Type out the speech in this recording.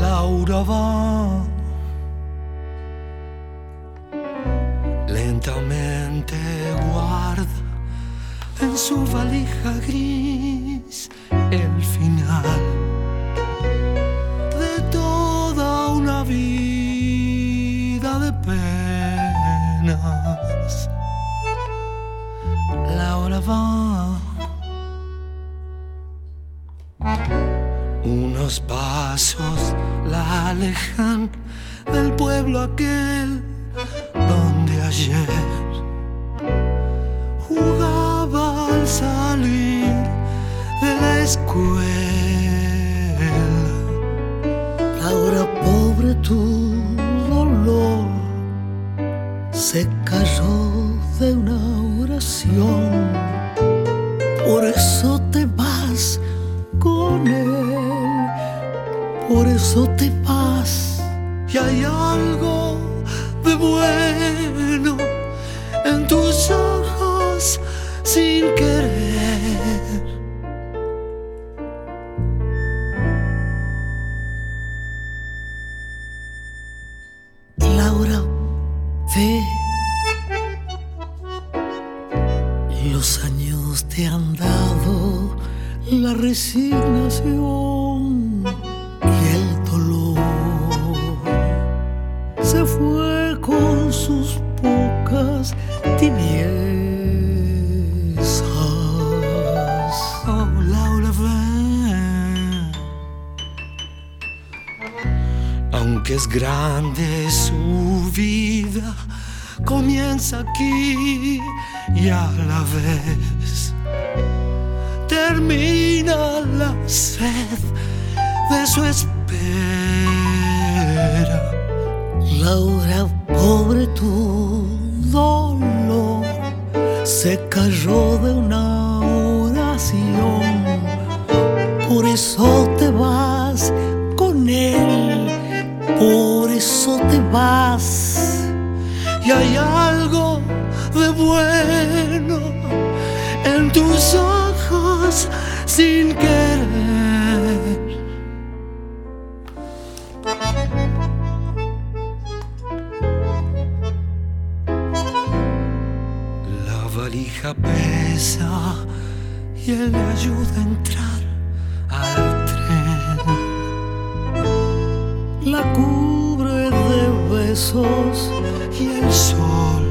Laura va lentamente guarda en su valija gris el final de toda una vida de penas. Laura va unos pasos la alejan del pueblo aquel donde ayer jugaba al salir de la escuela. Laura, pobre tu dolor, se cayó de una oración, por eso te vas con él, por eso te vas. Y hay algo de bueno en tus ojos sin querer. Laura, ve. Los años te han dado la resignación Oh, Laura. Aunque es grande su vida, comienza aquí y a la vez termina la sed de su espera. Laura, pobre dolor, se cayó de una oración. Por eso te vas con él, por eso te vas. y hay algo de bueno en tus ojos sin querer. Valija pesa y él le ayuda a entrar al tren. La cubre de besos y el sol